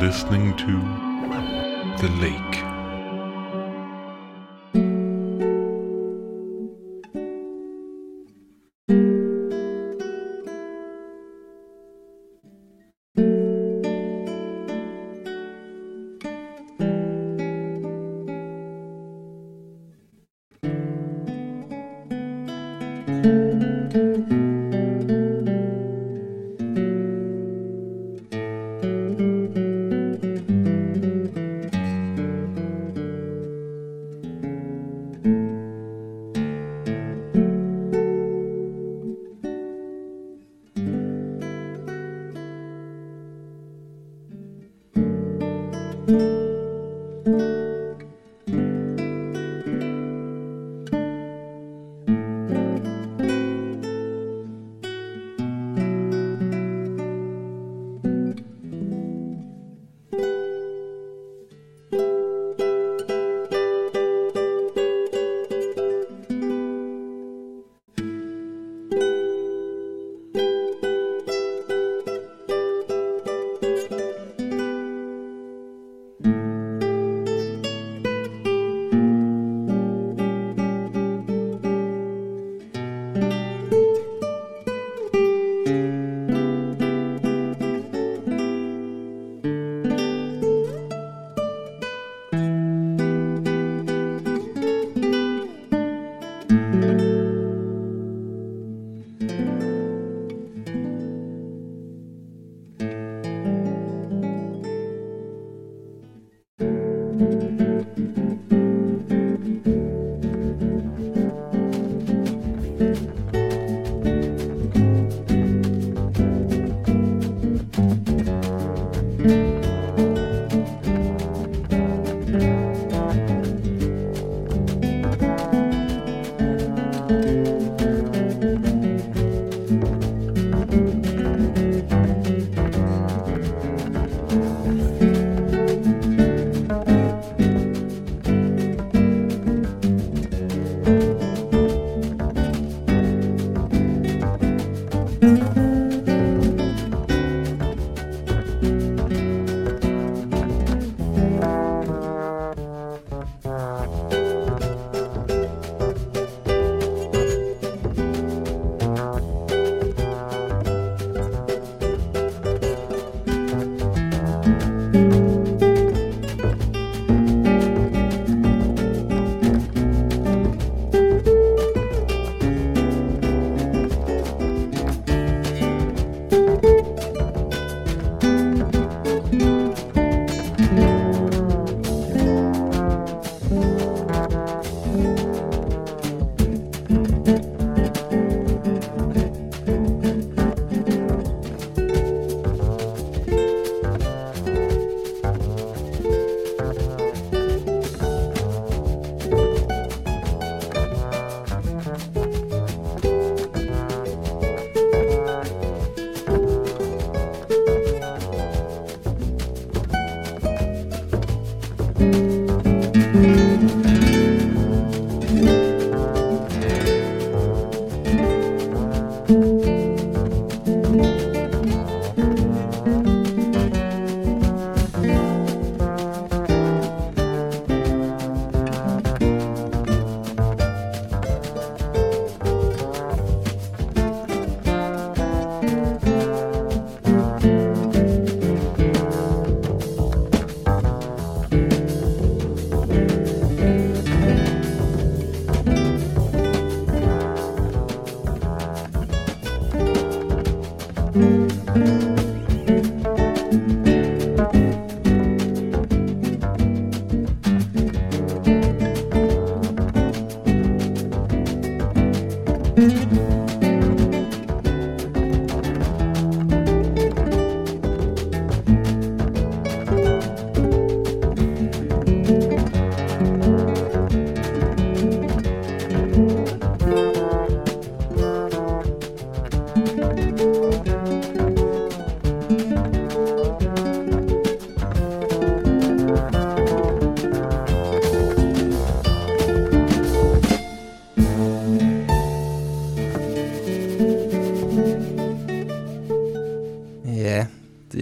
listening to The Lake.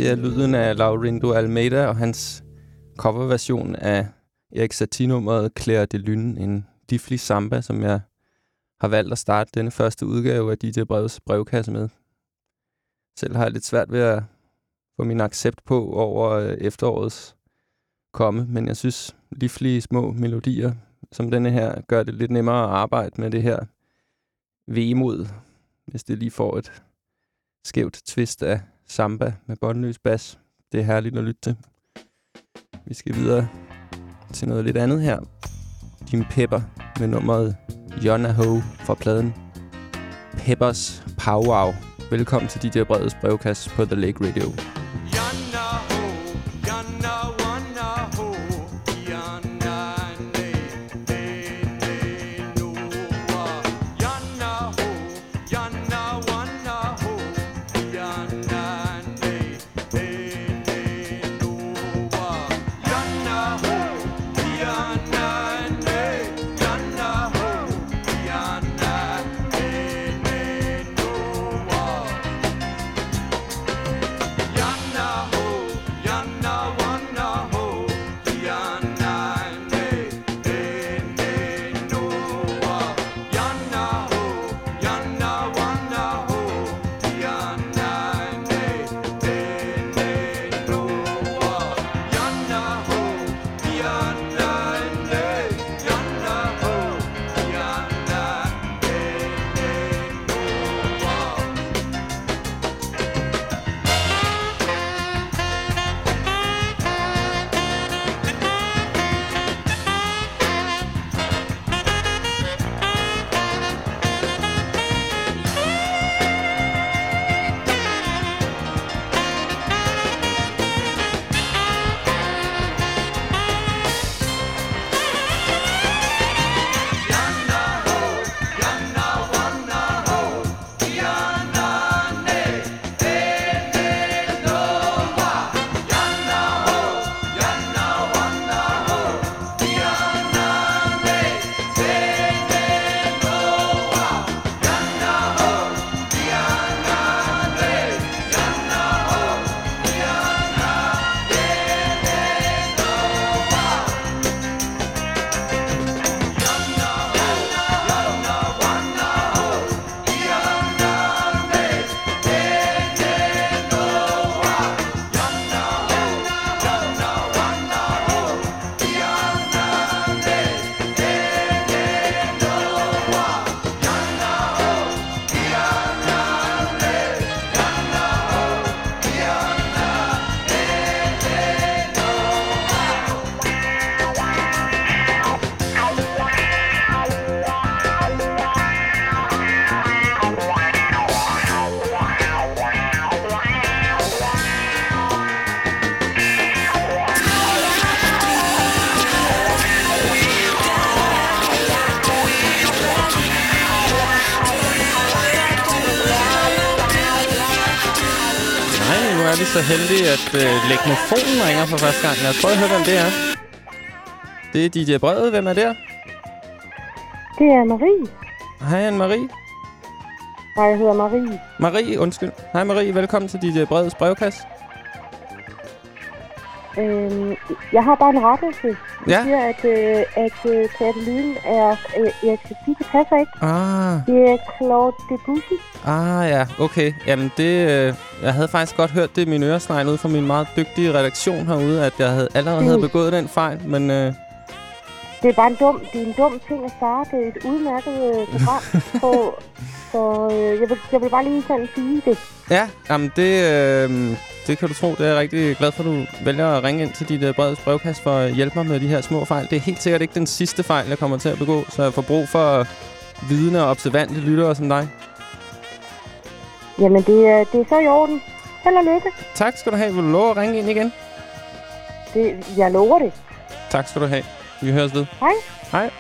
Er lyden af Laurindo Almeida og hans coverversion af Erik Satie-nummeret Claire de Lune, en difli samba, som jeg har valgt at starte denne første udgave af DJ Brevs brevkasse med. Selv har jeg lidt svært ved at få min accept på over øh, efterårets komme, men jeg synes, livlige små melodier som denne her gør det lidt nemmere at arbejde med det her vemod, hvis det lige får et skævt twist af samba med båndløs bas. Det er herligt at lytte til. Vi skal videre til noget lidt andet her. Jim Pepper med nummeret Jonna Ho fra pladen Peppers Powwow. Velkommen til DJ Breds brevkasse på The Lake Radio. Heldig, at øh, Legmofonen ringer for første gang. Lad os prøve at høre, hvem det er. Det er DJ Brevet. Hvem er der? Det er Marie. Hej, Anne-Marie. Nej, jeg hedder Marie. Marie, undskyld. Hej Marie, velkommen til DJ Breds brevkasse. Øhm, jeg har bare en rettelse. Ja. siger, at, øh, at øh, Katalin er øh, Erik Satie. Det passer ikke. Ah. Det er Claude Debussy. Ah ja, okay. Jamen det, øh, jeg havde faktisk godt hørt det i min øresnegl ud fra min meget dygtige redaktion herude, at jeg havde allerede havde begået den fejl, men... Øh, det er bare en dum, det er en dum ting at starte et udmærket øh, program på. Så øh, jeg, vil, jeg vil bare lige sådan sige det. Ja, jamen det, øh, det kan du tro. Det er jeg rigtig glad for, at du vælger at ringe ind til dit uh, breds brevkast for at hjælpe mig med de her små fejl. Det er helt sikkert ikke den sidste fejl, jeg kommer til at begå, så jeg får brug for vidne og observante lyttere som dig. Jamen, det det er så i orden. Held og lykke. Tak skal du have. Vil du love at ringe ind igen? Det, jeg lover det. Tak skal du have. Vi høres ved. Hej. Hej.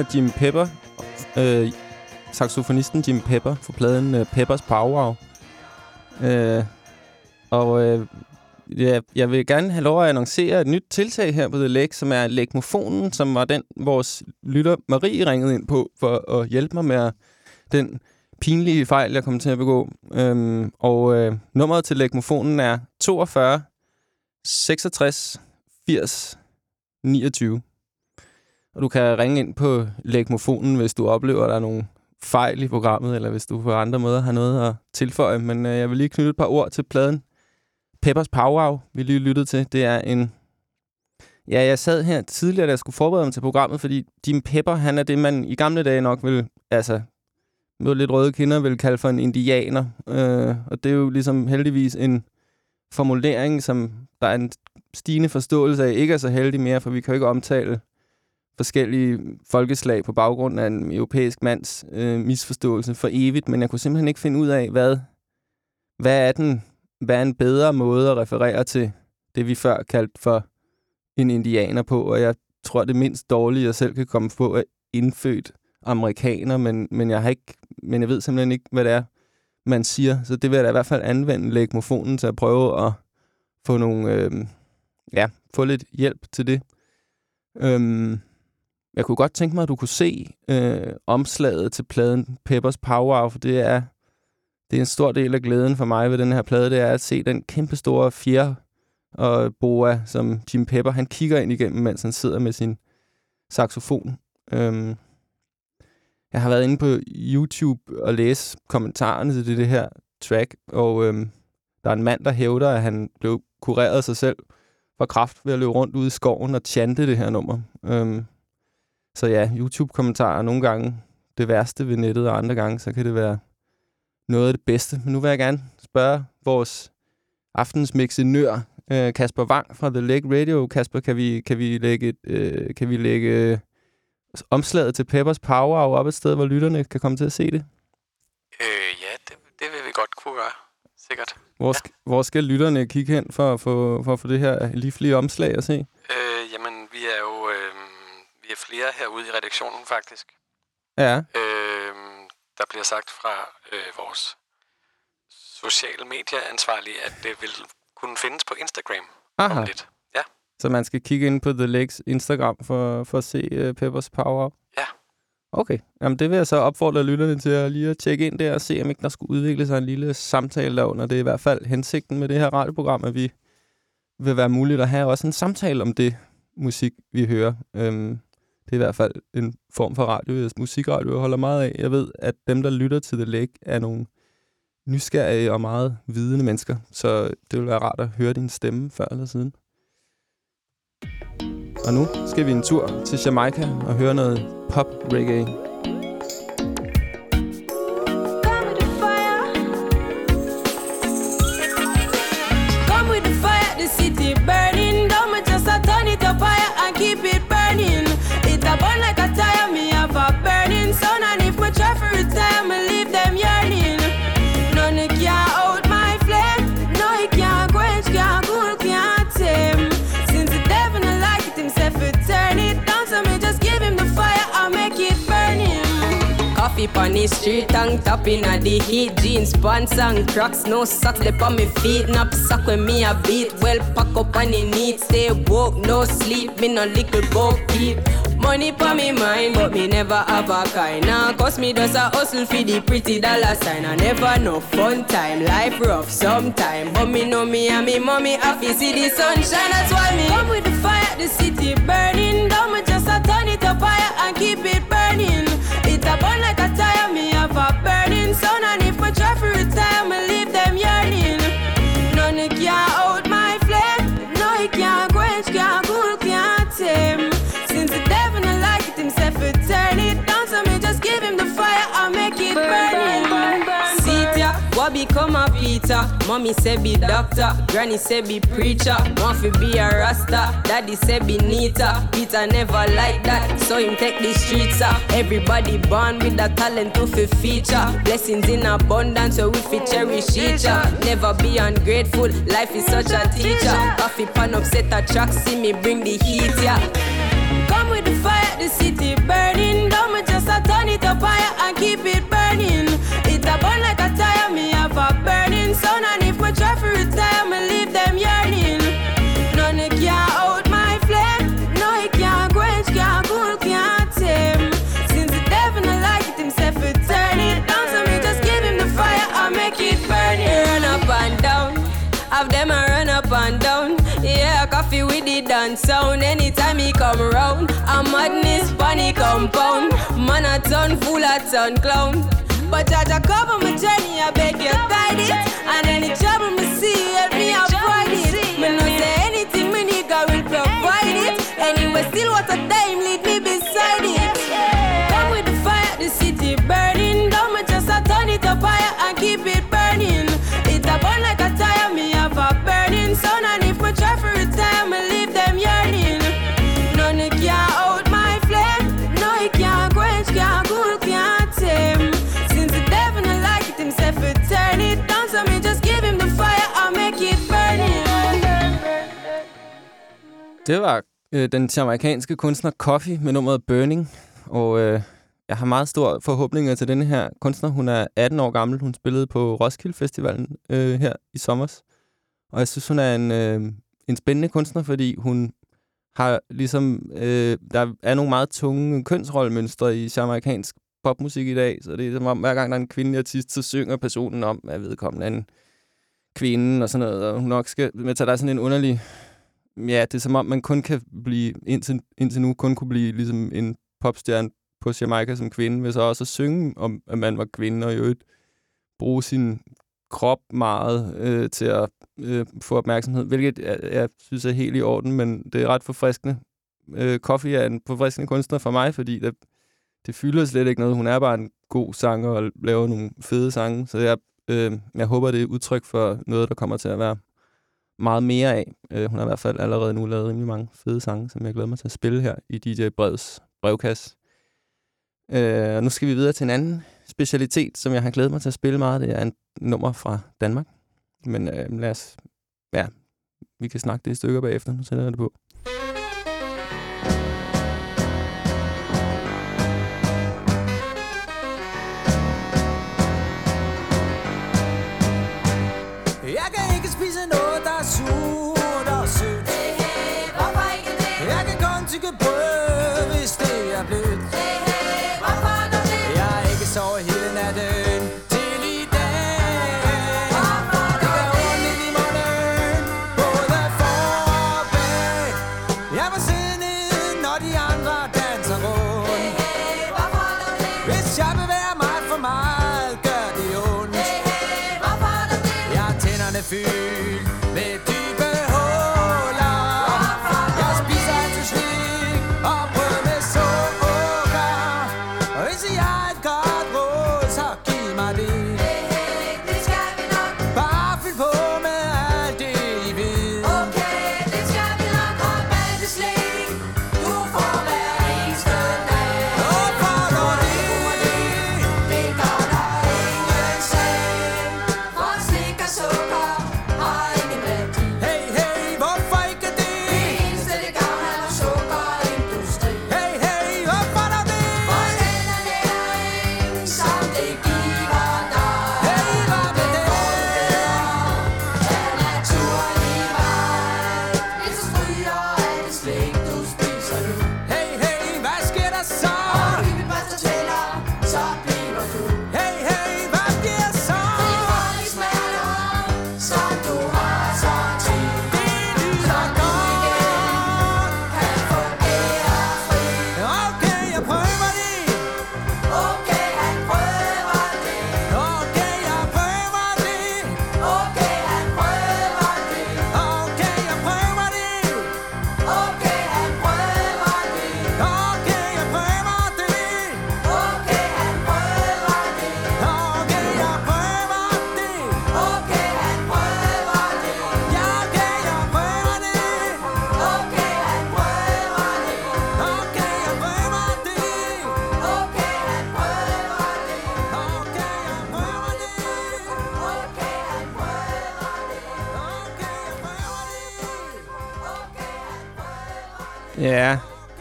Af Jim Pepper, øh, saxofonisten Jim Pepper, for pladen øh, Peppers Power. Øh, og øh, ja, jeg vil gerne have lov at annoncere et nyt tiltag her på The Lake, som er Lægmofonen, som var den, vores lytter Marie ringede ind på for at hjælpe mig med den pinlige fejl, jeg kom til at begå. Øhm, og øh, nummeret til Lægmofonen er 42 66 80 29. Og du kan ringe ind på lægmofonen, hvis du oplever, at der er nogle fejl i programmet, eller hvis du på andre måder har noget at tilføje. Men øh, jeg vil lige knytte et par ord til pladen. Peppers Powwow, vi lige lyttede til, det er en... Ja, jeg sad her tidligere, da jeg skulle forberede mig til programmet, fordi Jim Pepper, han er det, man i gamle dage nok vil, altså, med lidt røde kinder, vil kalde for en indianer. Øh, og det er jo ligesom heldigvis en formulering, som der er en stigende forståelse af, ikke er så heldig mere, for vi kan jo ikke omtale forskellige folkeslag på baggrund af en europæisk mands øh, misforståelse for evigt, men jeg kunne simpelthen ikke finde ud af, hvad, hvad er den hvad er en bedre måde at referere til det, vi før kaldte for en indianer på, og jeg tror, det mindst dårlige, jeg selv kan komme på, er indfødt amerikaner, men, men, jeg har ikke, men jeg ved simpelthen ikke, hvad det er, man siger. Så det vil jeg da i hvert fald anvende legmofonen til at prøve at få nogle, øh, ja, få lidt hjælp til det. Øhm, jeg kunne godt tænke mig, at du kunne se øh, omslaget til pladen Peppers Power, for det er, det er en stor del af glæden for mig ved den her plade, det er at se den kæmpe store fjer og boa, som Jim Pepper, han kigger ind igennem, mens han sidder med sin saxofon. Øhm, jeg har været inde på YouTube og læse kommentarerne til det, det her track, og øhm, der er en mand, der hævder, at han blev kureret sig selv for kraft ved at løbe rundt ude i skoven og chante det her nummer. Øhm, så ja, YouTube-kommentarer nogle gange det værste ved nettet, og andre gange, så kan det være noget af det bedste. Men nu vil jeg gerne spørge vores aftens mixenør, øh, Kasper Wang fra The Lake Radio. Kasper, kan vi, kan vi lægge, et, øh, kan vi lægge øh, omslaget til Peppers Power op et sted, hvor lytterne kan komme til at se det? Øh, ja, det, det vil vi godt kunne gøre. Sikkert. Hvor, ja. hvor skal lytterne kigge hen for, for, for at få det her livlige omslag at se? Øh, jamen, vi er jo flere herude i redaktionen, faktisk. Ja. Øh, der bliver sagt fra øh, vores sociale medieansvarlige, at det vil kunne findes på Instagram Aha. om lidt. Ja. Så man skal kigge ind på The Lakes Instagram for, for at se uh, Peppers Power Ja. Okay. Jamen, det vil jeg så opfordre lytterne til at lige at tjekke ind der og se, om ikke der skulle udvikle sig en lille samtale derunder. Det er i hvert fald hensigten med det her radioprogram, at vi vil være muligt at have også en samtale om det musik, vi hører. Øhm, det er i hvert fald en form for radio, musikradio, jeg holder meget af. Jeg ved, at dem, der lytter til The Lake, er nogle nysgerrige og meget vidende mennesker. Så det vil være rart at høre din stemme før eller siden. Og nu skal vi en tur til Jamaica og høre noget pop-reggae. Up on the street, tongue tapping at the heat. Jeans, pants and cracks, no socks lip on me feet. Nap sock when me a beat. Well, pack up on the neat. Stay woke, no sleep. Me no little bo keep. Money pa me mind, but me never have a kind. Now, cause me does a hustle for the pretty dollar sign. I never know fun time, life rough sometime. But me know me and me mommy happy see the sunshine. That's why me come with the fire, the city burning down. Me just a turn it up higher and keep it burning. Have a burning sun. And if my try for retire, me leave them yearning. None can out my flame. No, it can't quench, can't cool, can't tame. Since the devil don't like it himself, it turn it down. So me just give him the fire, I'll make it burning. See ya, what become a Peter? Mommy say be doctor, granny say be preacher. Fi be a rasta, daddy say be neater. Peter never like that, so him take the streets up. Everybody born with a talent to fi feature. Blessings in abundance, so we fi cherish each other. Never be ungrateful, life is such a teacher. Coffee pan upset a track, see me bring the heat, yeah. Come with the fire, the city burn. keep it burning. Sun. And if my try for retire, me leave them yearning. None can out my flame. No, it can't quench, can't cool, can't tame. Since the devil not like it himself, it turn it down. So me just give him the fire, I make it burn. He Run up and down. Have them a run up and down. Yeah, coffee with the dance sound. Anytime he come round, a madness funny compound. Man a ton full of ton clown. But Jaja cover my journey, I beg you guide it. And any trouble me see, help me avoid it. Me no say anything, me nigga will provide it. Anyway, still what a Det var øh, den amerikanske kunstner Coffee med nummeret Burning. Og øh, jeg har meget store forhåbninger til denne her kunstner. Hun er 18 år gammel. Hun spillede på Roskilde Festivalen øh, her i sommer. Og jeg synes, hun er en, øh, en spændende kunstner, fordi hun har ligesom... Øh, der er nogle meget tunge kønsrollemønstre i jamaikansk popmusik i dag. Så det er som om, hver gang der er en kvindelig artist, så synger personen om, at vedkommende er en kvinde og sådan noget. Og hun nok skal... Men så der er sådan en underlig Ja, det er som om, man kun kan blive, indtil, indtil nu, kun kunne blive ligesom en popstjerne på Jamaica som kvinde, ved så også at synge om, at man var kvinde, og i øvrigt bruge sin krop meget øh, til at øh, få opmærksomhed, hvilket jeg, jeg synes er helt i orden, men det er ret forfriskende. Øh, Coffee er en forfriskende kunstner for mig, fordi det, det fylder slet ikke noget. Hun er bare en god sanger og laver nogle fede sange, så jeg, øh, jeg håber, det er udtryk for noget, der kommer til at være meget mere af. Øh, hun har i hvert fald allerede nu lavet rimelig mange fede sange, som jeg glæder mig til at spille her i DJ Breds brevkasse. Øh, og nu skal vi videre til en anden specialitet, som jeg har glædet mig til at spille meget. Det er en nummer fra Danmark. Men øh, lad os... Ja, vi kan snakke det i stykker bagefter. Nu sætter jeg det på. Lyder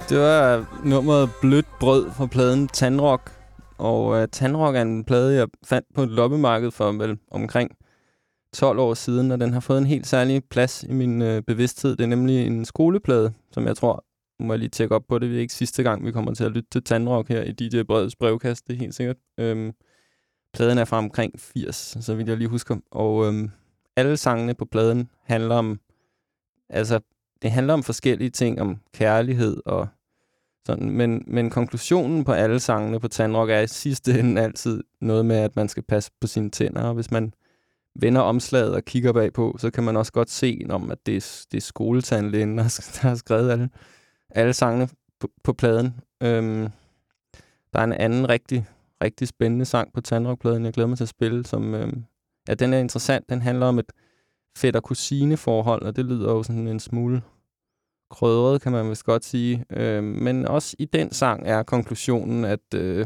det var nummeret Blødt Brød fra pladen Tandrock. Og uh, Tandrock er en plade, jeg fandt på et loppemarked for vel omkring 12 år siden, og den har fået en helt særlig plads i min uh, bevidsthed. Det er nemlig en skoleplade, som jeg tror, nu må jeg lige tjekke op på det, det er ikke sidste gang, vi kommer til at lytte til Tandrock her i DJ Breds brevkast, det er helt sikkert. Øhm, pladen er fra omkring 80, så vidt jeg lige husker. Og øhm, alle sangene på pladen handler om, altså, det handler om forskellige ting, om kærlighed og sådan, men, men konklusionen på alle sangene på Tandrock er i sidste ende altid noget med, at man skal passe på sine tænder, og hvis man vender omslaget og kigger bagpå, så kan man også godt se, om at det er, det er skoletandlægen, der, har- skrevet alle, alle sangene på, på pladen. Øhm, der er en anden rigtig, rigtig spændende sang på Tandrock-pladen, jeg glæder mig til at spille, som, øhm, ja, den er interessant. Den handler om et fætter-kusine-forhold, og det lyder jo sådan en smule krødret, kan man vist godt sige. Øh, men også i den sang er konklusionen, at, øh,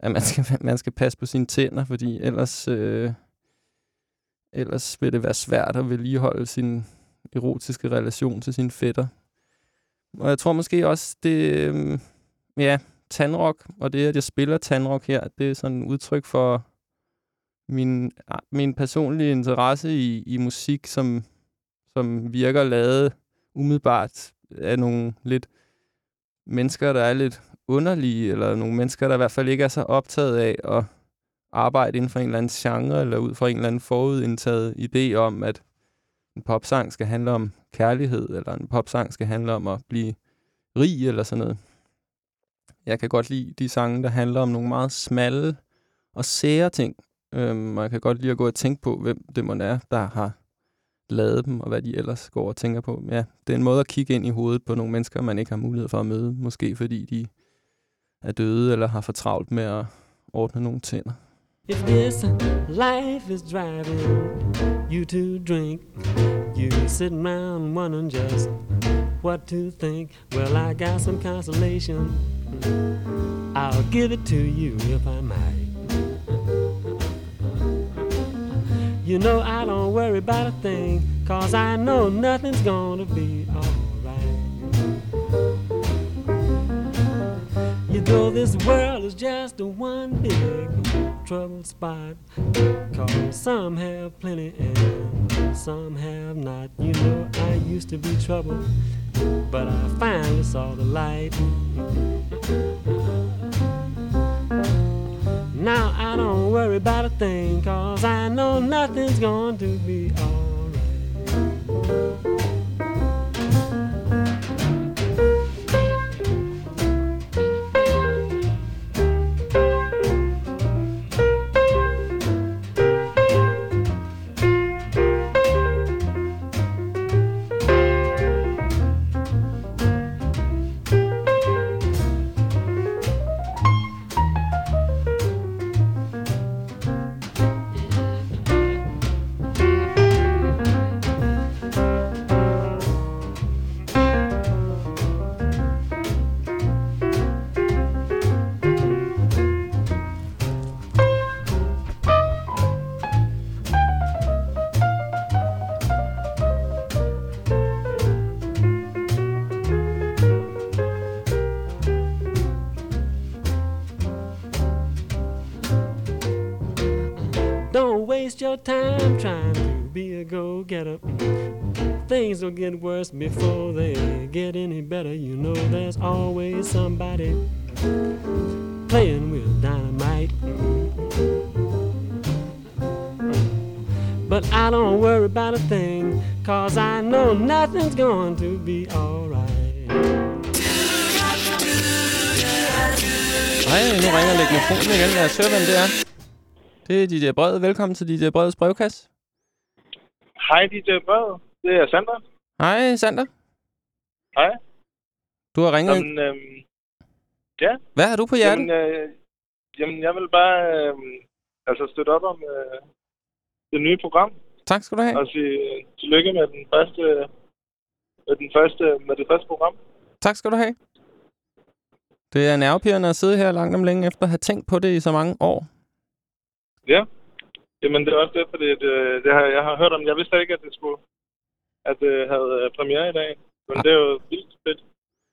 at man, skal, man skal passe på sine tænder, fordi ellers, øh, ellers vil det være svært at vedligeholde sin erotiske relation til sin fætter. Og jeg tror måske også, det øh, ja, tandrock, og det, at jeg spiller tandrock her, det er sådan et udtryk for min, min personlige interesse i, i musik, som, som virker lavet umiddelbart af nogle lidt mennesker, der er lidt underlige, eller nogle mennesker, der i hvert fald ikke er så optaget af at arbejde inden for en eller anden genre, eller ud fra en eller anden forudindtaget idé om, at en popsang skal handle om kærlighed, eller en popsang skal handle om at blive rig, eller sådan noget. Jeg kan godt lide de sange, der handler om nogle meget smalle og sære ting, øhm, og jeg kan godt lide at gå og tænke på, hvem det må er, der har lavet dem, og hvad de ellers går og tænker på. Ja, det er en måde at kigge ind i hovedet på nogle mennesker, man ikke har mulighed for at møde. Måske fordi de er døde, eller har for travlt med at ordne nogle tænder. If this life is driving you to drink, you sit around wondering just what to think. Well, I got some consolation. I'll give it to you if I might. You know I don't worry about a thing, cause I know nothing's gonna be alright. You know this world is just a one big troubled spot, cause some have plenty and some have not. You know I used to be troubled, but I finally saw the light. Now I don't worry about a thing, cause I know nothing's going to be alright. Waste your time trying to be a go getter. Things will get worse before they get any better. You know, there's always somebody playing with dynamite. But I don't worry about a thing, cause I know nothing's going to be alright. Hej, nu ringer mikrofonen igen. Lad os høre, hvem det er. Det er DJ Bred. Velkommen til DJ Breds brevkasse. Hej, DJ Bred. Det er Sander. Hej, Sander. Hej. Du har ringet. Jamen, øhm, ja. Hvad har du på hjertet? Jamen, øh, jamen, jeg vil bare øh, altså støtte op om øh, det nye program. Tak skal du have. Og sige øh, tillykke med den første, med den første, med det første program. Tak skal du have. Det er nervepirrende at sidde her langt om længe efter at have tænkt på det i så mange år. Ja. Jamen, det er også det, fordi det, det har, jeg har hørt om. Jeg vidste ikke, at det skulle at det havde øh, premiere i dag. Men Ah. det er jo vildt fedt.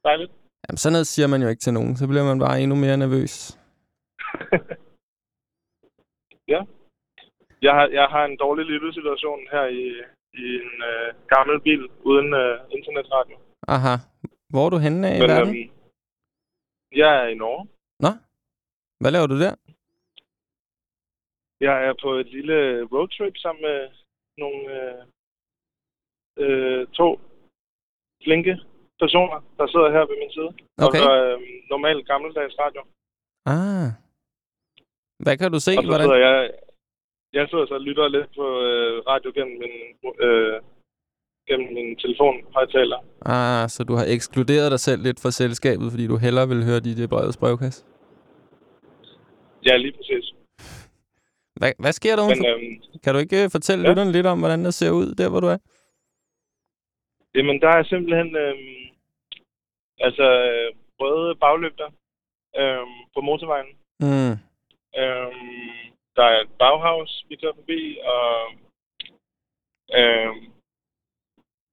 Dejligt. Jamen, sådan noget siger man jo ikke til nogen. Så bliver man bare endnu mere nervøs. Ja. Jeg har, jeg har en dårlig lyttesituation her i, i en øh, gammel bil uden øh, internetradio. Aha. Hvor er du henne af i verden? øhm, jeg er i Norge. Nå? Hvad laver du der? Jeg er på et lille roadtrip sammen med nogle øh, øh, to flinke personer, der sidder her ved min side. Okay. Og så øh, normal gammeldags radio. Ah. Hvad kan du se? og så Hvordan? sidder jeg, jeg sidder så og lytter lidt på øh, radio gennem min, øh, gennem min telefonhøjtaler. Ah, så du har ekskluderet dig selv lidt fra selskabet, fordi du hellere vil høre DJ Breds brevkasse? Ja, lige præcis. Hvad, hvad sker der Men øhm, Kan du ikke øh, fortælle Ja. lytterne lidt om, hvordan det ser ud der, hvor du er? jamen, der er simpelthen øhm, altså øh, røde baglygter øhm, på motorvejen. Mm. Øhm, der er et baghavs, vi kører forbi, og øhm,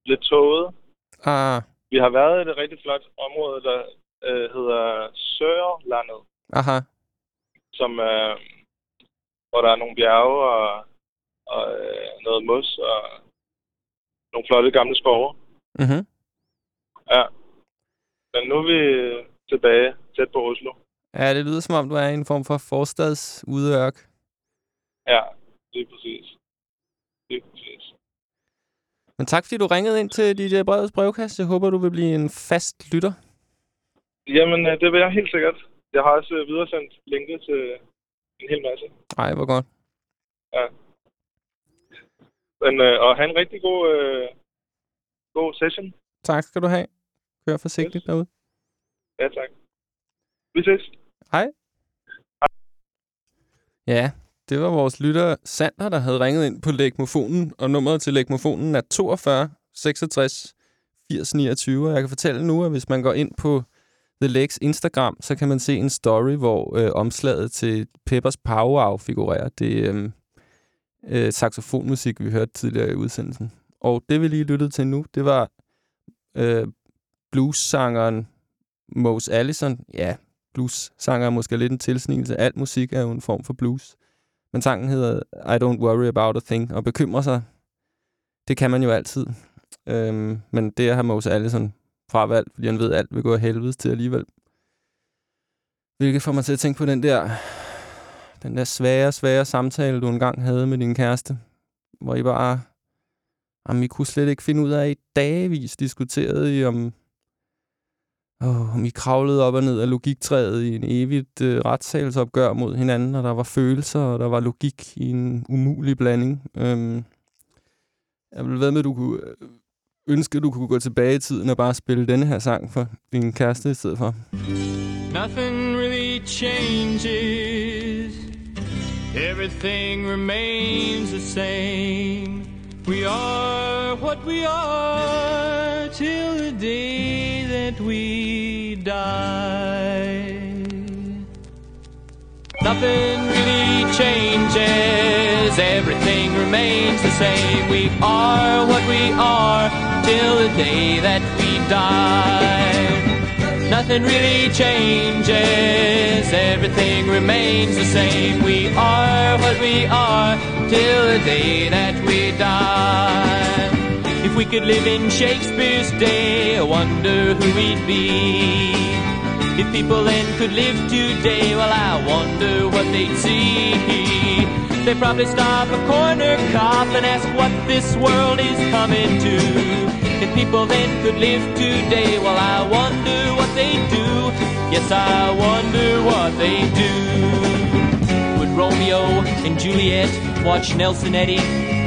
lidt tåget. Ah, Vi har været i et rigtig flot område, der øh, hedder Sørlandet, aha. som, øh, hvor der er nogle bjerge og, og øh, noget mos og nogle flotte gamle skove. Mm-hmm. Ja. Men nu er vi tilbage tæt på Oslo. Ja, det lyder som om, du er i en form for forstadsudørk. Ja, lige præcis. Lige præcis. Men tak, fordi du ringede ind til DJ Breds brevkasse. Jeg håber, du vil blive en fast lytter. Jamen, øh, det vil jeg helt sikkert. Jeg har også øh, videresendt linket til en hel masse. Ej, hvor godt. Ja. Men, øh, og have en rigtig god, øh, god session. Tak skal du have. Kør forsigtigt Yes. derude. Ja, tak. Vi ses. Hej. Ja, det var vores lytter Sander, der havde ringet ind på lægmofonen, og nummeret til lægmofonen er 42 66 80 29. Og jeg kan fortælle nu, at hvis man går ind på The Legs Instagram, så kan man se en story, hvor øh, omslaget til Peppers Power figurerer. Det er øh, øh, saxofonmusik, vi hørte tidligere i udsendelsen. Og det, vi lige lyttede til nu, det var øh, blues-sangeren Mose Allison. Ja, blues-sanger er måske lidt en tilsnigelse. Alt musik er jo en form for blues. Men sangen hedder I Don't Worry About A Thing, og bekymrer sig, det kan man jo altid. Øhm, men det har Mose Allison fravalgt, fordi han ved, at alt vil gå af helvede til alligevel. Hvilket får mig til at tænke på den der, den der svære, svære samtale, du engang havde med din kæreste, hvor I bare, jamen, I kunne slet ikke finde ud af, i dagevis diskuterede I om, Oh, om I kravlede op og ned af logiktræet i en evigt øh, retssalsopgør mod hinanden, og der var følelser, og der var logik i en umulig blanding. Øhm, jeg vil ved med, at du kunne øh, ønske, at du kunne gå tilbage i tiden og bare spille denne her sang for din kæreste i stedet for. Nothing really changes. Everything remains the same. We are what we are till the day that we die. Nothing really changes. Everything remains the same. We are what we are till the day that we die. Nothing really changes, everything remains the same. We are what we are till the day that we die. If we could live in Shakespeare's day, I wonder who we'd be. If people then could live today, well, I wonder what they'd see. They'd probably stop a corner cop and ask what this world is coming to. If people then could live today, well, I wonder what they'd do. Yes, I wonder what they'd do. Would Romeo and Juliet watch Nelson Eddy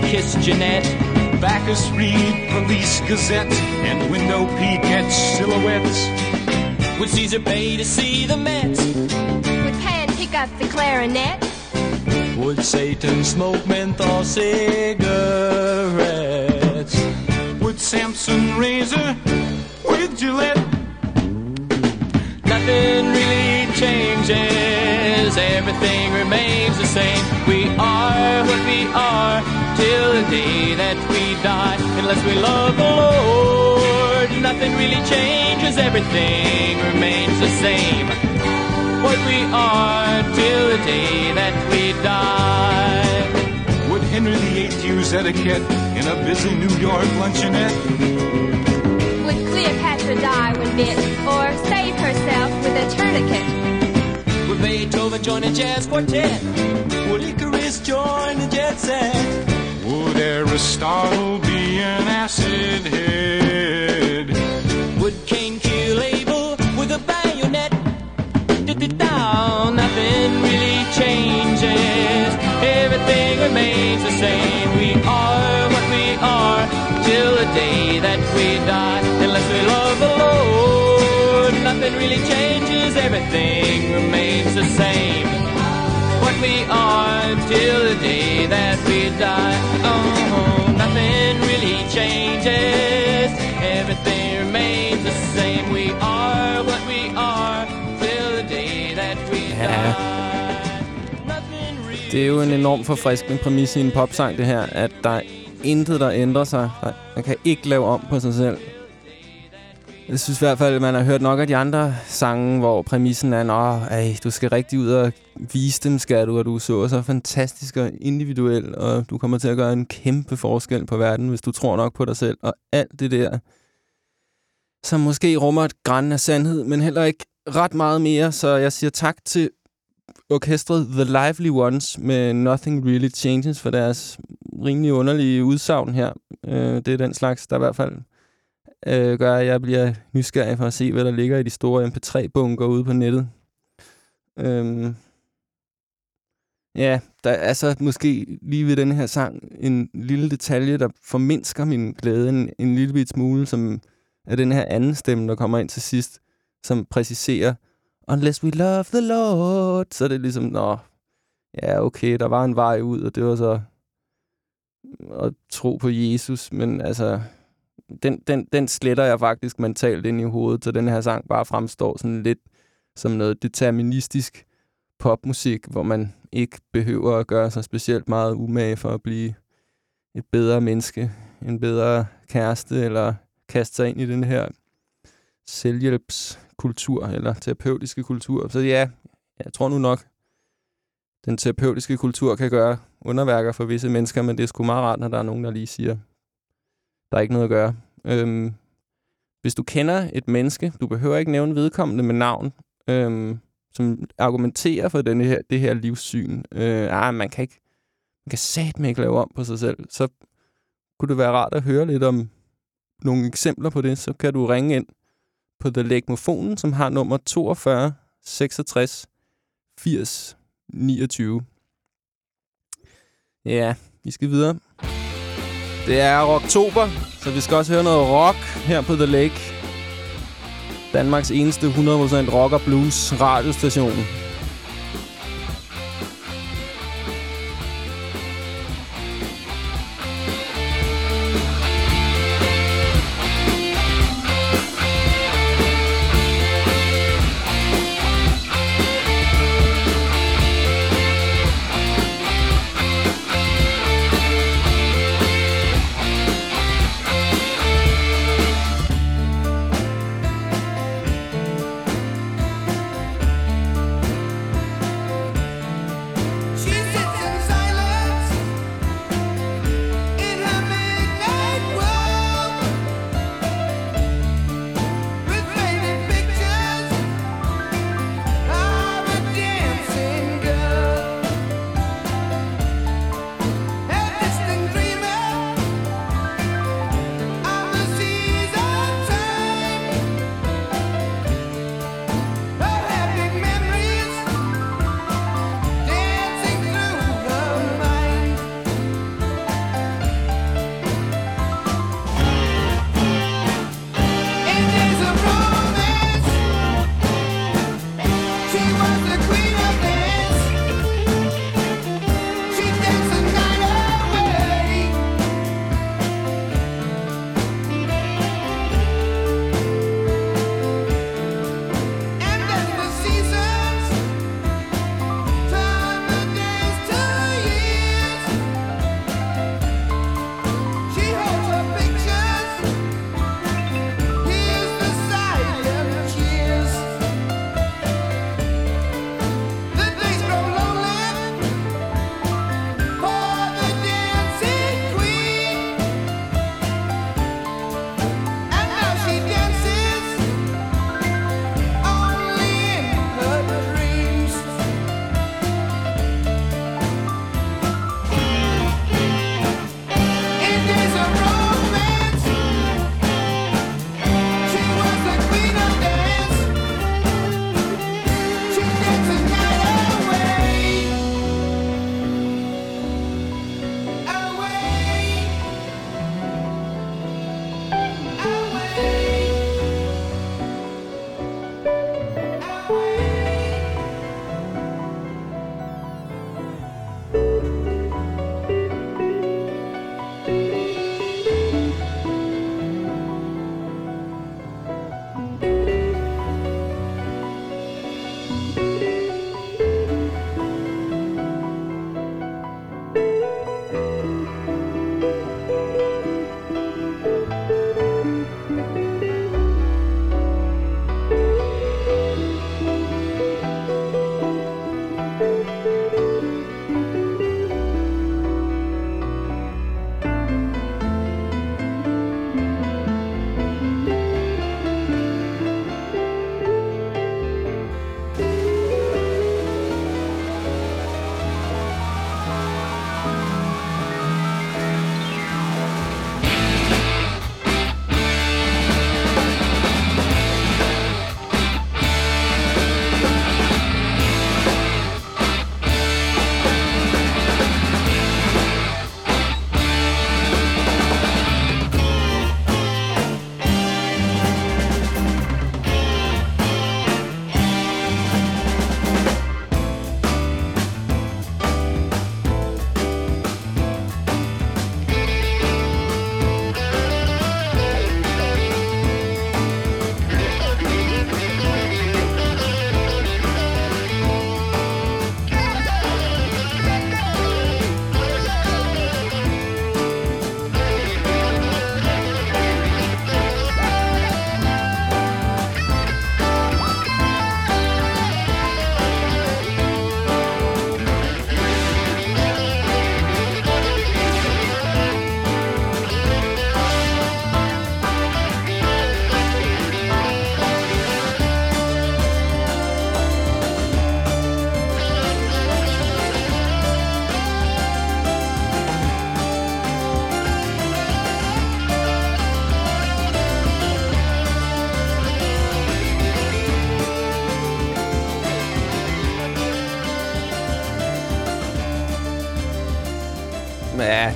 kiss Jeanette? Bacchus read Police Gazette and window peek at silhouettes. Would Caesar pay to see the Mets? Would Pan pick up the clarinet? Would Satan smoke menthol cigarettes? Would Samson razor with Gillette? Nothing really changes, everything remains the same. We are what we are till the day that we die. Unless we love the Lord, nothing really changes, everything remains the same. what we are till the day that we die. Would Henry VIII use etiquette in a busy New York luncheonette? Would Cleopatra die when bit or save herself with a tourniquet? Would Beethoven join a jazz quartet? Would Icarus join the jet set? Aristotle be an acid head? Would Cain kill Abel with a bayonet? Down, nothing really changes. Everything remains the same. We are what we are till the day that we die. Unless we love the Lord, nothing really changes. Everything remains the same. What we are till the day that we die. Oh, nothing really changes. Everything remains the same. We are what we are till the day that we Ja. Det er jo en enorm forfriskende præmis i en popsang, det her, at der er intet, der ændrer sig. Man kan ikke lave om på sig selv. Jeg synes i hvert fald, at man har hørt nok af de andre sange, hvor præmissen er, Nå, ej, du skal rigtig ud og vise dem, skal du, og du er så så fantastisk og individuel, og du kommer til at gøre en kæmpe forskel på verden, hvis du tror nok på dig selv, og alt det der, som måske rummer et græn af sandhed, men heller ikke ret meget mere, så jeg siger tak til orkestret The Lively Ones med Nothing Really Changes for deres rimelig underlige udsagn her. Øh, det er den slags, der i hvert fald øh, gør, at jeg bliver nysgerrig for at se, hvad der ligger i de store MP3-bunker ude på nettet. Øhm, ja, der er så måske lige ved den her sang en lille detalje, der formindsker min glæde en, en lille bit smule, som er den her anden stemme, der kommer ind til sidst, som præciserer, Unless we love the Lord. Så er det ligesom, nå, ja, okay, der var en vej ud, og det var så at tro på Jesus, men altså, den, den, den sletter jeg faktisk mentalt ind i hovedet, så den her sang bare fremstår sådan lidt som noget deterministisk popmusik, hvor man ikke behøver at gøre sig specielt meget umage for at blive et bedre menneske, en bedre kæreste, eller kaste sig ind i den her selvhjælpskultur, eller terapeutiske kultur. Så ja, jeg tror nu nok, den terapeutiske kultur kan gøre underværker for visse mennesker, men det er sgu meget rart, når der er nogen, der lige siger, der er ikke noget at gøre. Øhm, hvis du kender et menneske, du behøver ikke nævne vedkommende med navn, øhm, som argumenterer for denne her, det her livssyn. Øh, ah, man kan ikke, man kan satme ikke lave om på sig selv. Så kunne det være rart at høre lidt om nogle eksempler på det, så kan du ringe ind på The Legmofonen, som har nummer 42 66 80 29. Ja, vi skal videre. Det er oktober, så vi skal også høre noget rock her på The Lake. Danmarks eneste 100% rock og blues radiostation.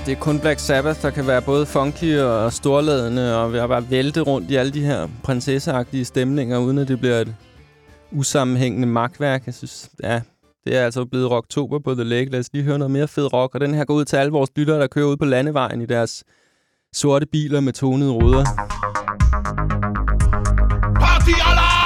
Det er kun Black Sabbath, der kan være både funky og storladende, og vi har bare vælte rundt i alle de her prinsesseagtige stemninger, uden at det bliver et usammenhængende magtværk. Jeg synes, ja, det er altså blevet rocktober på The Lake. Lad os lige høre noget mere fed rock. Og den her går ud til alle vores lyttere, der kører ud på landevejen i deres sorte biler med tonede ruder. Party alarm!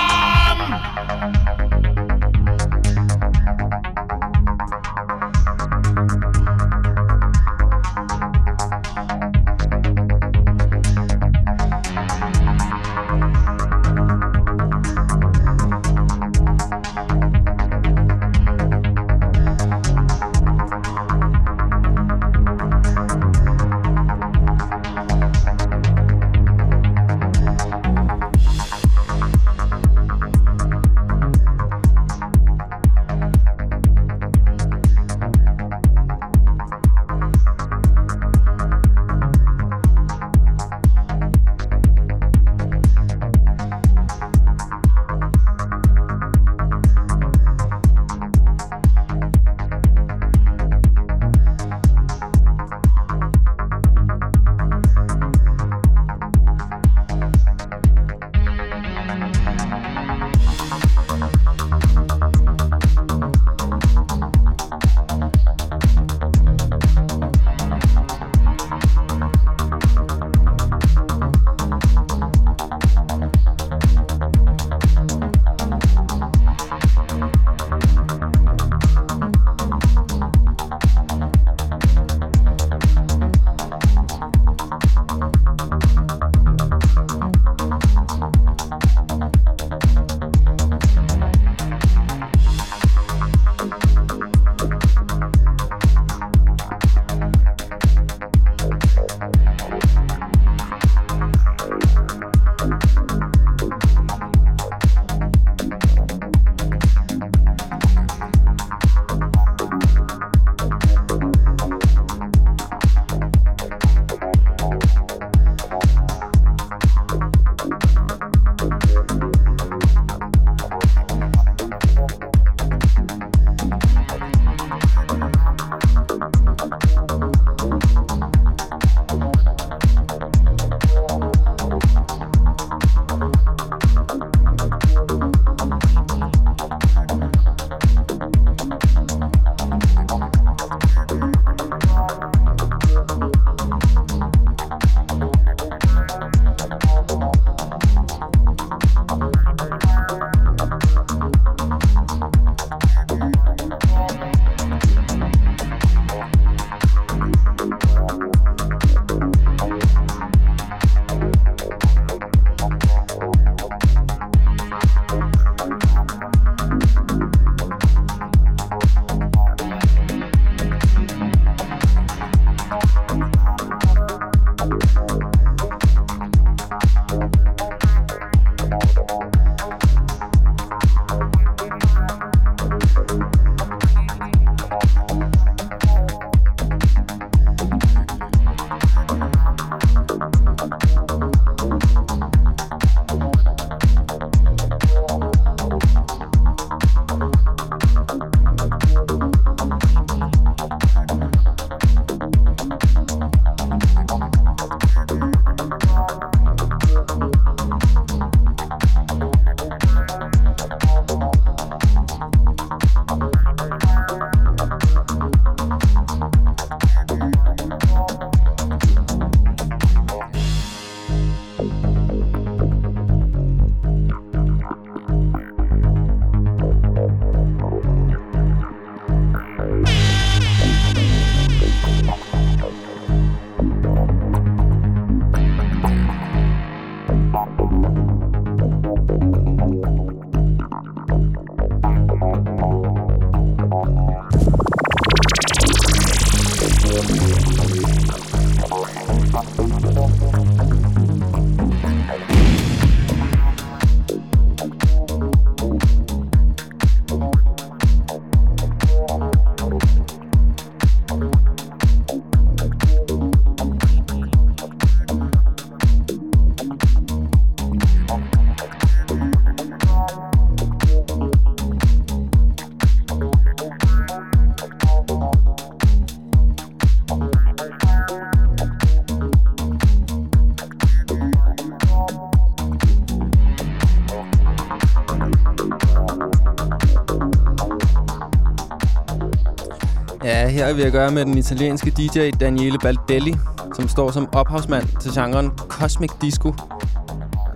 Her er vi at gøre med den italienske DJ Daniele Baldelli, som står som ophavsmand til genren Cosmic Disco.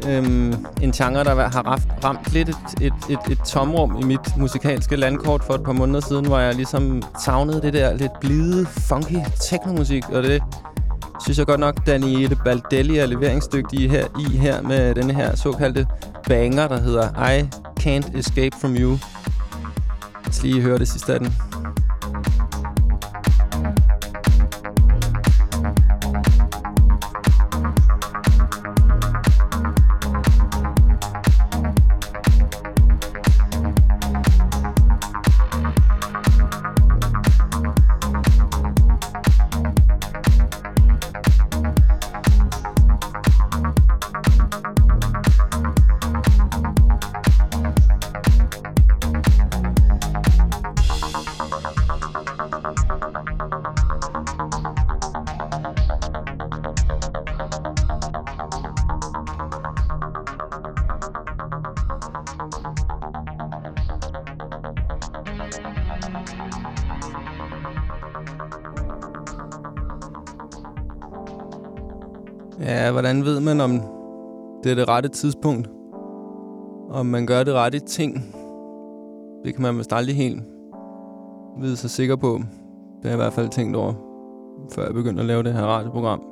Øhm, en genre, der har ramt, ramt lidt et, et, et, et tomrum i mit musikalske landkort for et par måneder siden, hvor jeg ligesom savnede det der lidt blide, funky teknomusik, og det synes jeg godt nok, Daniele Baldelli er leveringsdygtig her i her med den her såkaldte banger, der hedder I Can't Escape From You. Lad os lige høre det sidste af den. Ja, hvordan ved man, om det er det rette tidspunkt? Om man gør det rette ting? Det kan man vist aldrig helt vide sig sikker på. Det har jeg i hvert fald tænkt over, før jeg begyndte at lave det her radioprogram.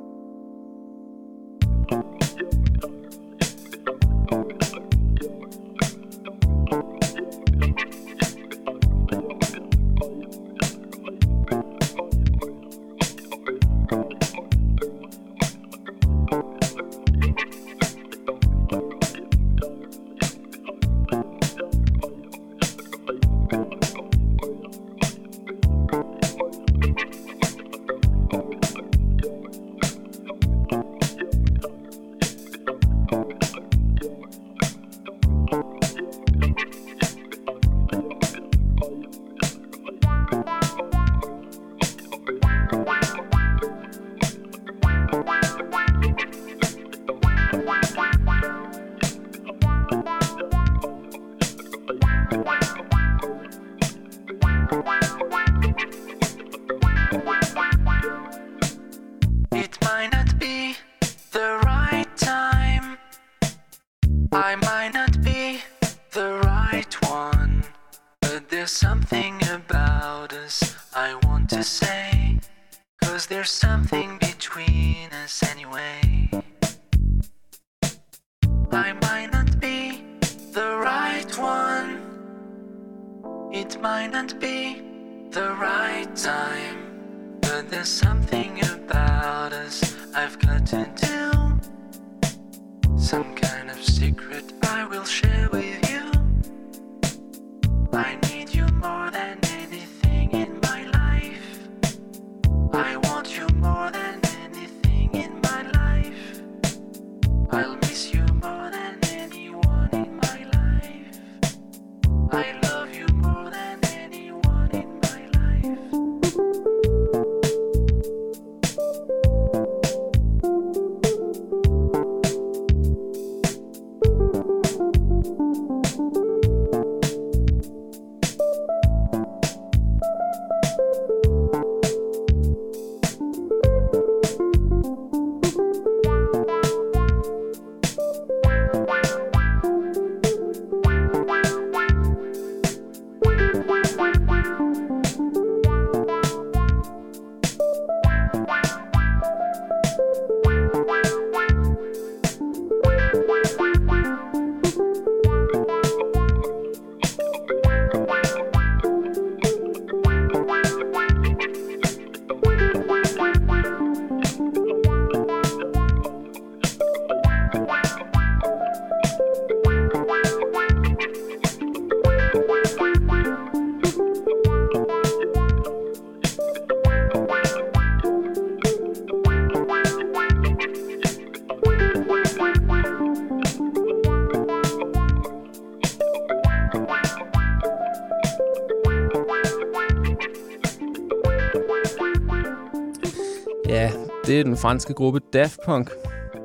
franske gruppe Daft Punk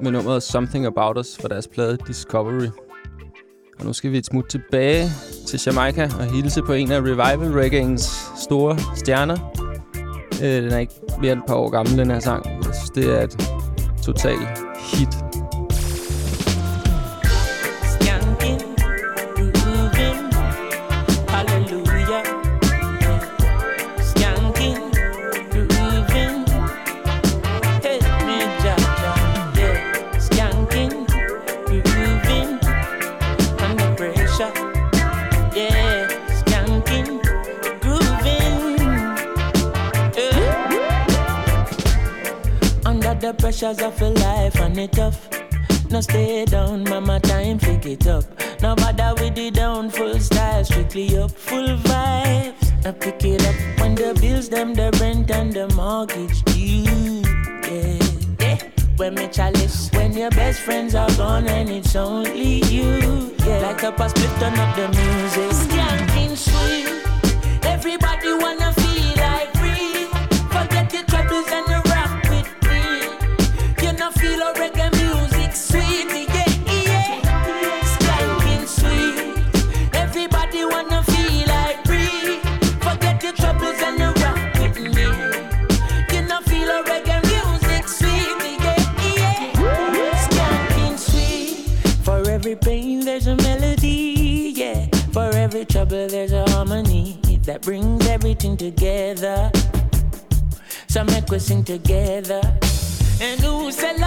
med nummeret Something About Us fra deres plade Discovery. Og nu skal vi et smut tilbage til Jamaica og hilse på en af Revival Reggae'ens store stjerner. Øh, den er ikke mere end et par år gammel, den her sang. Jeg synes, det er et totalt hit. sing together. So make we sing together. And who said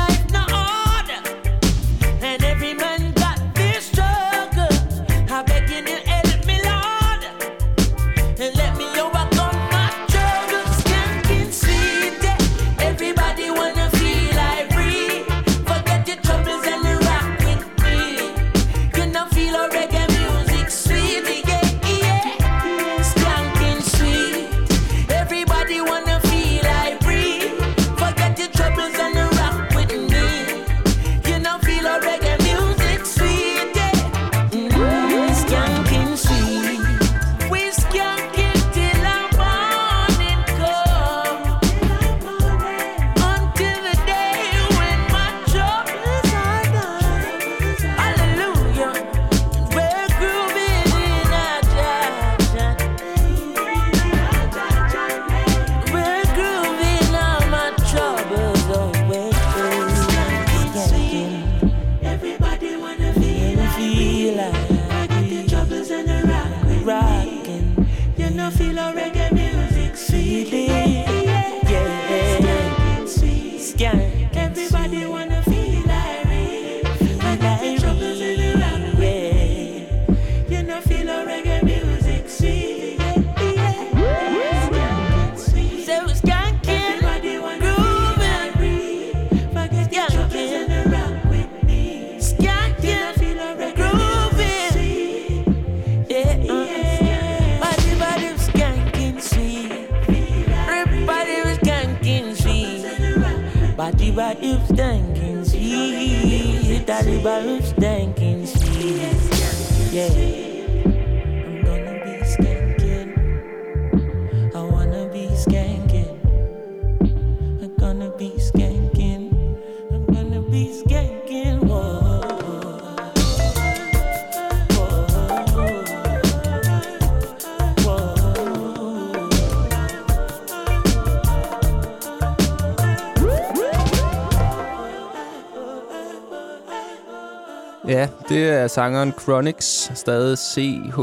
Ja, det er sangeren Chronix, stadig C-H-R-O-N-I-X-X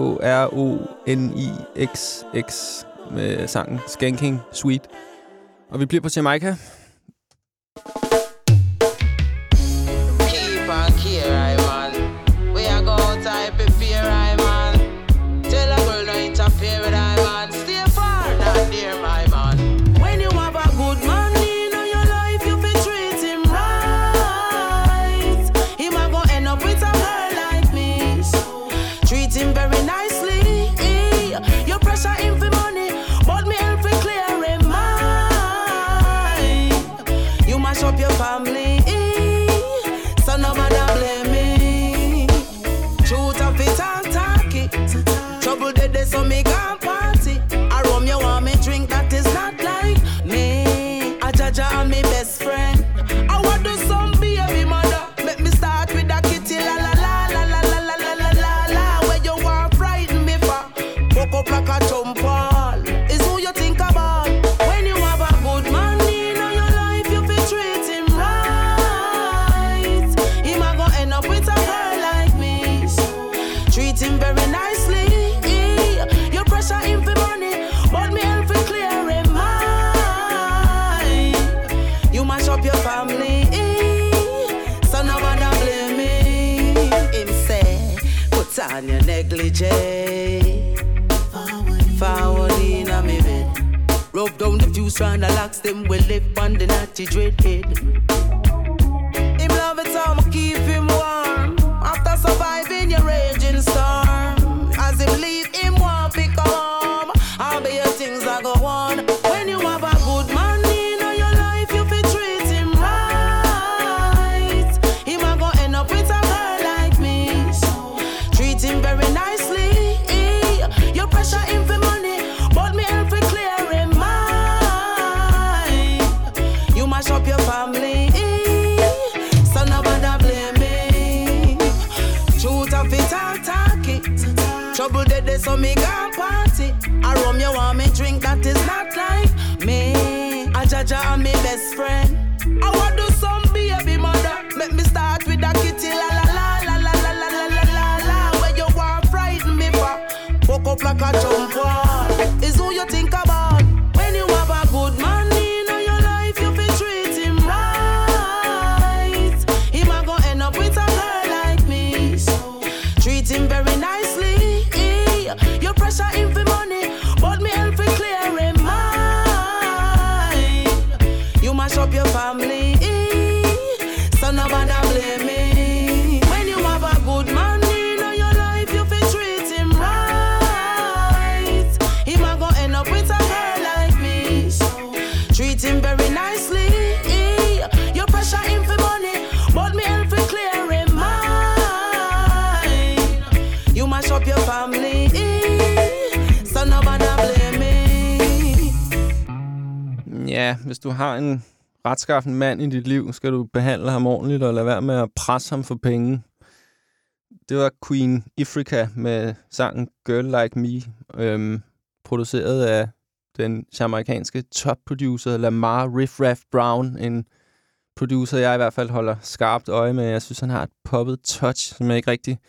med sangen Skanking Sweet. Og vi bliver på Jamaica, strand of locks, them will live on the naughty dreaded. Trouble dead, there, so me gone party. I rum you want me drink, that is not life. Me, a Jaja and me best friend. I want do du har en retskaffen mand i dit liv, skal du behandle ham ordentligt og lade være med at presse ham for penge. Det var Queen Ifrika med sangen Girl Like Me, øhm, produceret af den jamaikanske topproducer Lamar Riff Raff Brown, en producer, jeg i hvert fald holder skarpt øje med. Jeg synes, han har et poppet touch, som jeg ikke rigtig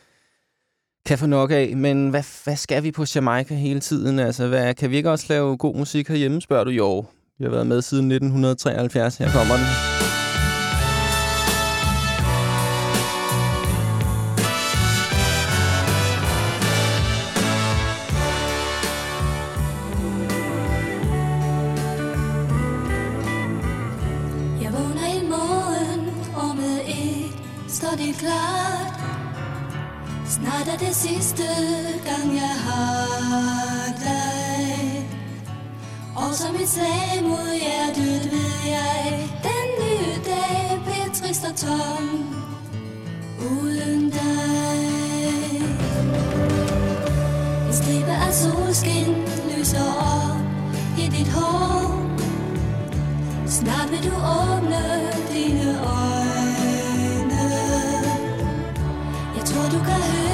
kan få nok af. Men hvad, hvad skal vi på Jamaica hele tiden? Altså, hvad, kan vi ikke også lave god musik herhjemme, spørger du? Jo, vi har været med siden 1973. Her kommer den. Jeg vågner morgen, står. Snart er det sidste gang, jeg har dig. Og som et slag mod hjertet ved jeg, den nye dag bliver trist og tom uden dig. En stribe af solskin lyser op i dit hår. Snart vil du åbne dine øjne Jeg tror du kan høre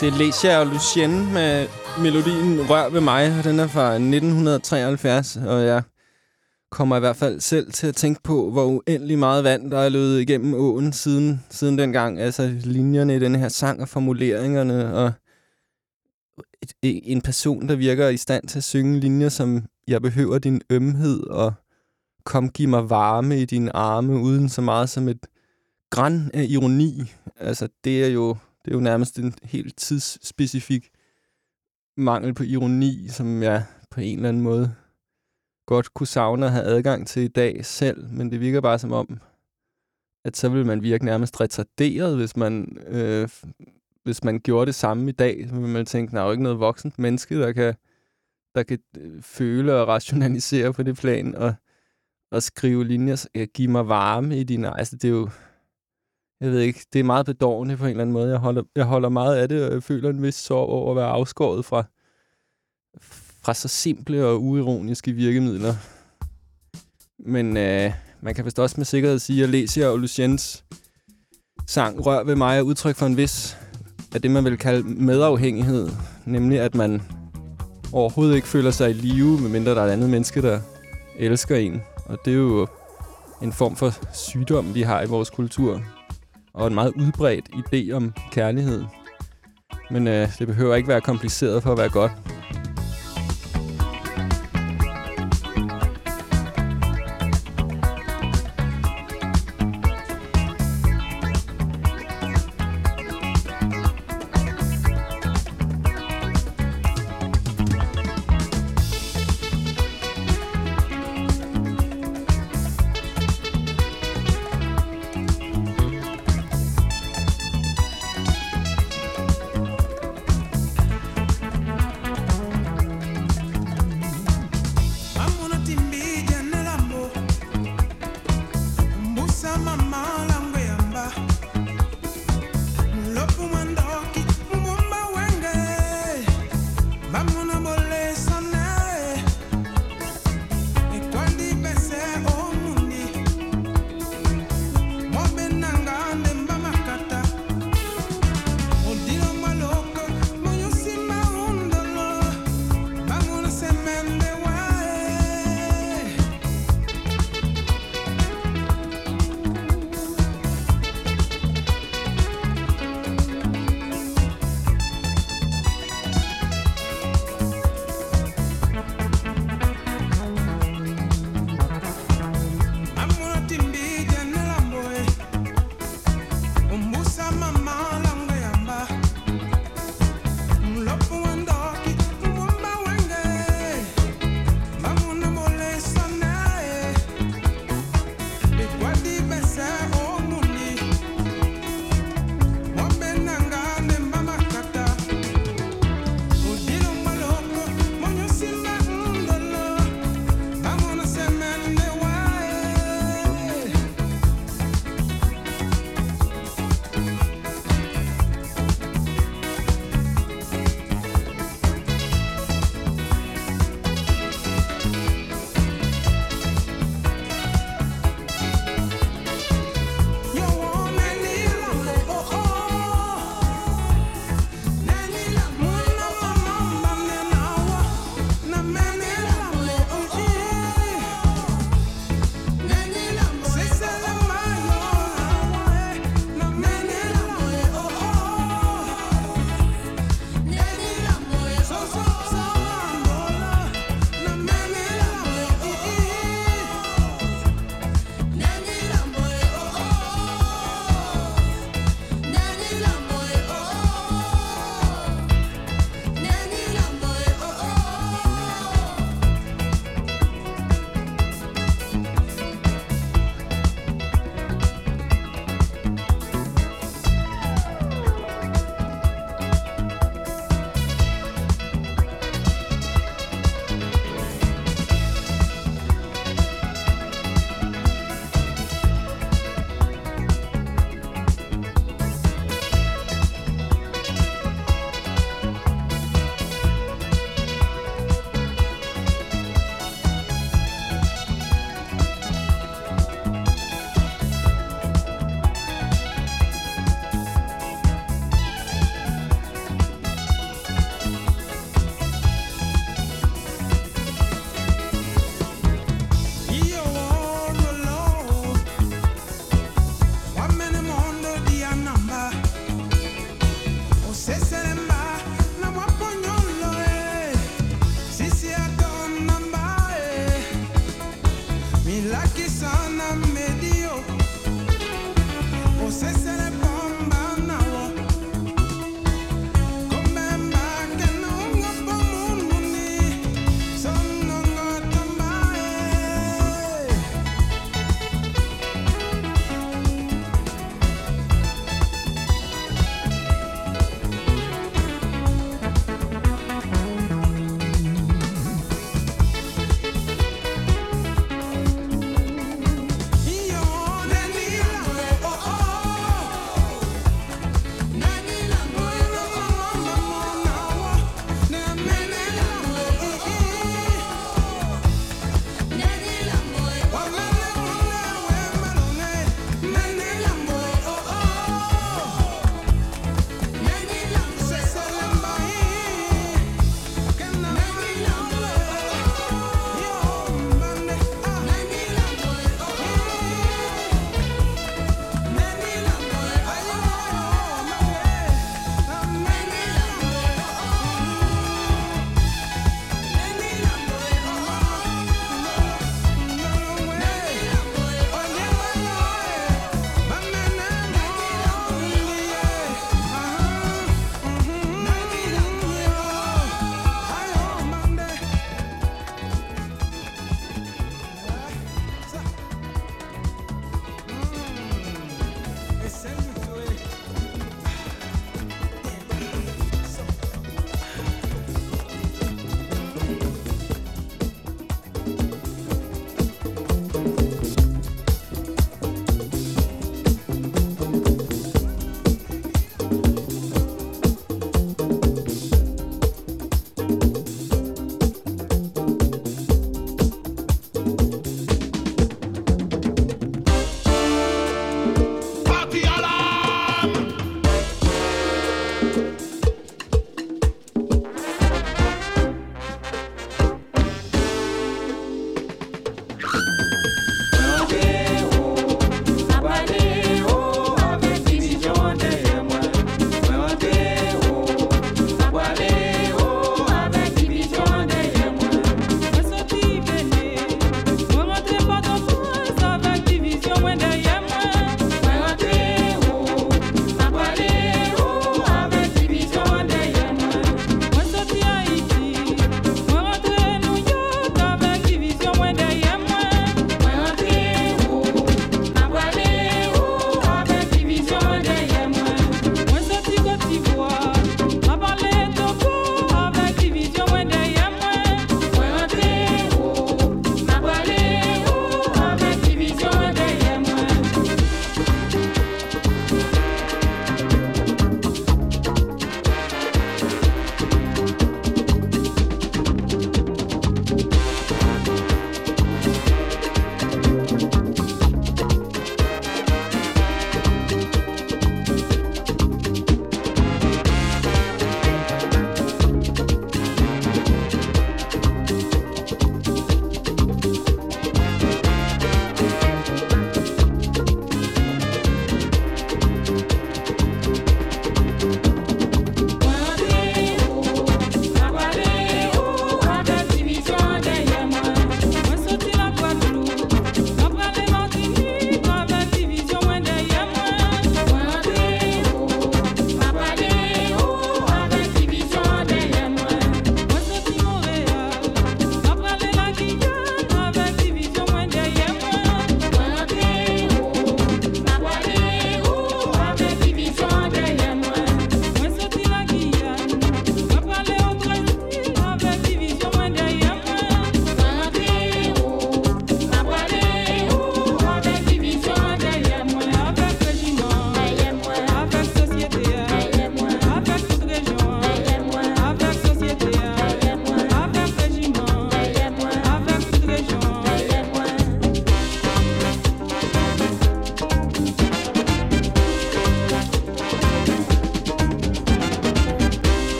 det læser jeg Lucien med melodien Rør ved mig, og den er fra 1973, og jeg kommer i hvert fald selv til at tænke på, hvor uendelig meget vand, der er løbet igennem åen siden, siden dengang. Altså linjerne i den her sang og formuleringerne, og et, en person, der virker i stand til at synge linjer, som jeg behøver din ømhed, og kom giv mig varme i dine arme, uden så meget som et græn af ironi. Altså, det er jo, det er jo nærmest en helt tidsspecifik mangel på ironi, som jeg på en eller anden måde godt kunne savne at have adgang til i dag selv, men det virker bare som om, at så vil man virke nærmest retarderet, hvis man, øh, hvis man gjorde det samme i dag. Så ville man tænke, der er jo ikke noget voksent menneske, der kan, der kan øh, føle og rationalisere på det plan, og, og skrive linjer, give mig varme i dine... Altså, det er jo... Jeg ved ikke, det er meget bedårende på en eller anden måde. Jeg holder, jeg holder meget af det, og jeg føler en vis sorg over at være afskåret fra, fra så simple og uironiske virkemidler. Men øh, man kan vist også med sikkerhed sige, at Lesia og Luciens sang Rør ved mig er udtryk for en vis af det, man vil kalde medafhængighed. Nemlig, at man overhovedet ikke føler sig i live, medmindre der er et andet menneske, der elsker en. Og det er jo en form for sygdom, vi har i vores kultur. Og en meget udbredt idé om kærlighed. Men øh, det behøver ikke være kompliceret for at være godt.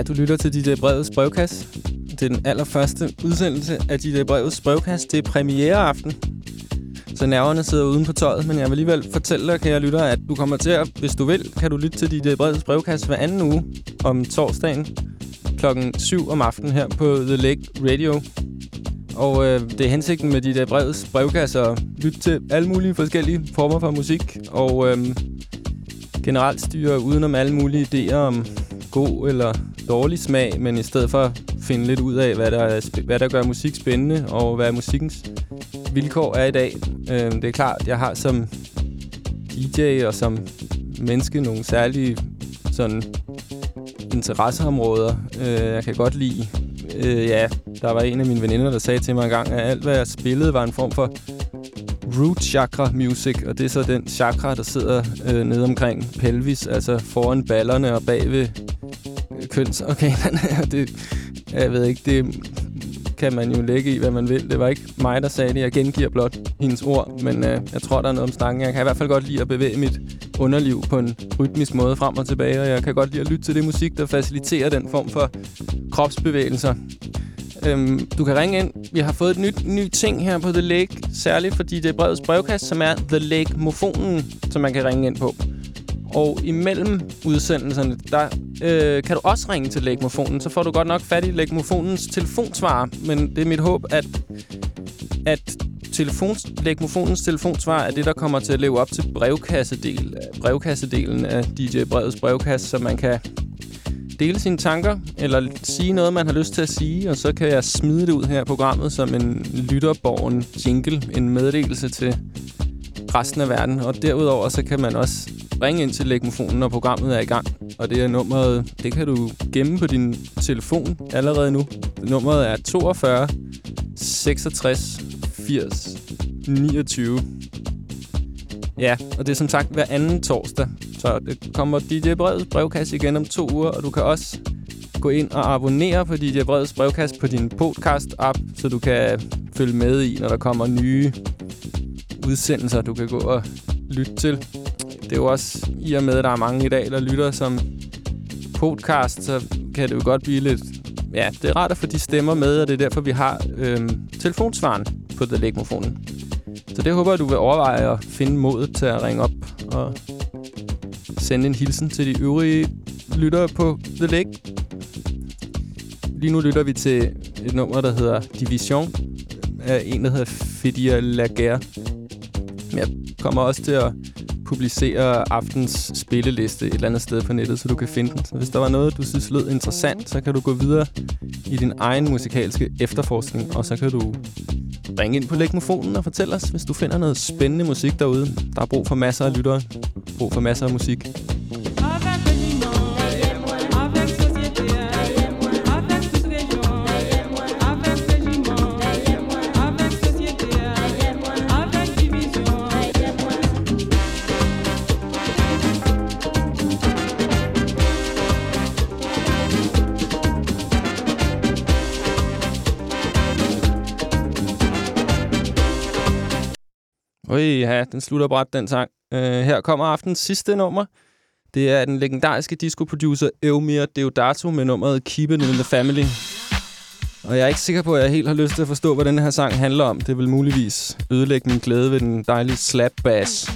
Ja, du lytter til DJ Brevets brevkast. Det er den allerførste udsendelse af DJ Brevets brevkast. Det er premiereaften. Så nerverne sidder uden på tøjet, men jeg vil alligevel fortælle dig, kære lytter, at du kommer til at, hvis du vil, kan du lytte til DJ Brevets brevkast hver anden uge om torsdagen klokken 7 om aftenen her på The Lake Radio. Og øh, det er hensigten med de der brevets brevkasser at lytte til alle mulige forskellige former for musik. Og øh, generelt styre udenom alle mulige idéer om god eller dårlig smag, men i stedet for finde lidt ud af, hvad der, er hvad der gør musik spændende, og hvad musikkens vilkår er i dag. Øh, det er klart, jeg har som DJ og som menneske nogle særlige sådan interesseområder. Øh, jeg kan godt lide... Øh, ja, der var en af mine veninder, der sagde til mig engang, at alt, hvad jeg spillede, var en form for root chakra music, og det er så den chakra, der sidder øh, nede omkring pelvis, altså foran ballerne og bagved øh, kønsorganerne. Og det, jeg ved ikke, det kan man jo lægge i, hvad man vil. Det var ikke mig, der sagde det. Jeg gengiver blot hendes ord, men øh, jeg tror, der er noget om snakken. Jeg kan i hvert fald godt lide at bevæge mit underliv på en rytmisk måde frem og tilbage, og jeg kan godt lide at lytte til det musik, der faciliterer den form for kropsbevægelser. Øhm, du kan ringe ind. Vi har fået et nyt ny ting her på The Lake, særligt fordi det er brevets brevkast, som er The Lake-mofonen, som man kan ringe ind på. Og imellem udsendelserne, der øh, kan du også ringe til Lægmofonen. Så får du godt nok fat i Lægmofonens telefonsvar. Men det er mit håb, at, at telefons, Lægmofonens telefonsvar er det, der kommer til at leve op til brevkassedel, brevkassedelen af DJ Brevets brevkasse, så man kan dele sine tanker, eller sige noget, man har lyst til at sige, og så kan jeg smide det ud her i programmet som en lytterborgen jingle, en meddelelse til resten af verden. Og derudover så kan man også ringe ind til Lægmofonen, når programmet er i gang. Og det er nummeret, det kan du gemme på din telefon allerede nu. Nummeret er 42 66 80 29. Ja, og det er som sagt hver anden torsdag. Så det kommer DJ Breds brevkasse igen om to uger, og du kan også gå ind og abonnere på DJ Breds brevkasse på din podcast-app, så du kan følge med i, når der kommer nye udsendelser, du kan gå og lytte til. Det er jo også, i og med, at der er mange i dag, der lytter som podcast, så kan det jo godt blive lidt... Ja, det er rart at få de stemmer med, og det er derfor, vi har øhm, telefonsvaren på The Legmofonen. Så det håber jeg, du vil overveje at finde modet til at ringe op og sende en hilsen til de øvrige lyttere på The Lake. Lige nu lytter vi til et nummer, der hedder Division af en, der hedder Fidia Laguerre. Jeg kommer også til at publicerer aftens spilleliste et eller andet sted på nettet, så du kan finde den. Så hvis der var noget, du synes lød interessant, så kan du gå videre i din egen musikalske efterforskning, og så kan du ringe ind på legmofonen og fortælle os, hvis du finder noget spændende musik derude. Der er brug for masser af lyttere, brug for masser af musik. Oj, ja, den slutter bræt, den sang. Øh, her kommer aftens sidste nummer. Det er den legendariske disco-producer Eumir Deodato med nummeret Keep It In The Family. Og jeg er ikke sikker på, at jeg helt har lyst til at forstå, hvad den her sang handler om. Det vil muligvis ødelægge min glæde ved den dejlige slap bass.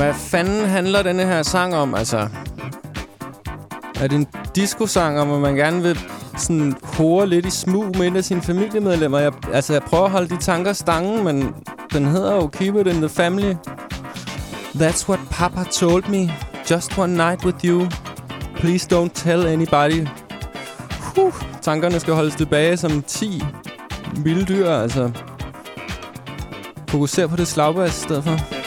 Hvad fanden handler denne her sang om, altså? Er det en disco-sang om, at man gerne vil sådan hore lidt i smug med en af sine familiemedlemmer? Jeg, altså, jeg prøver at holde de tanker stangen, men den hedder jo Keep It In The Family. That's what Papa told me. Just one night with you. Please don't tell anybody. Huh, tankerne skal holdes tilbage som 10 vilde dyr, altså. Fokuser på det slagbas i stedet for.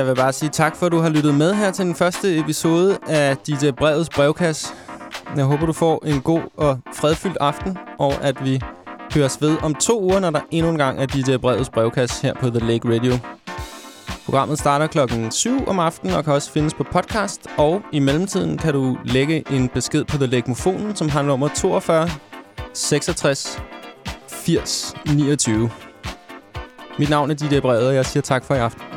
Jeg vil bare sige tak for, at du har lyttet med her til den første episode af DJ Brevets brevkasse. Jeg håber, du får en god og fredfyldt aften, og at vi høres ved om to uger, når der endnu en gang er DJ Brevets brevkasse her på The Lake Radio. Programmet starter klokken 7 om aftenen og kan også findes på podcast. Og i mellemtiden kan du lægge en besked på The Lake som har nummer 42 66 80 29. Mit navn er DJ Brevet, og jeg siger tak for i aften.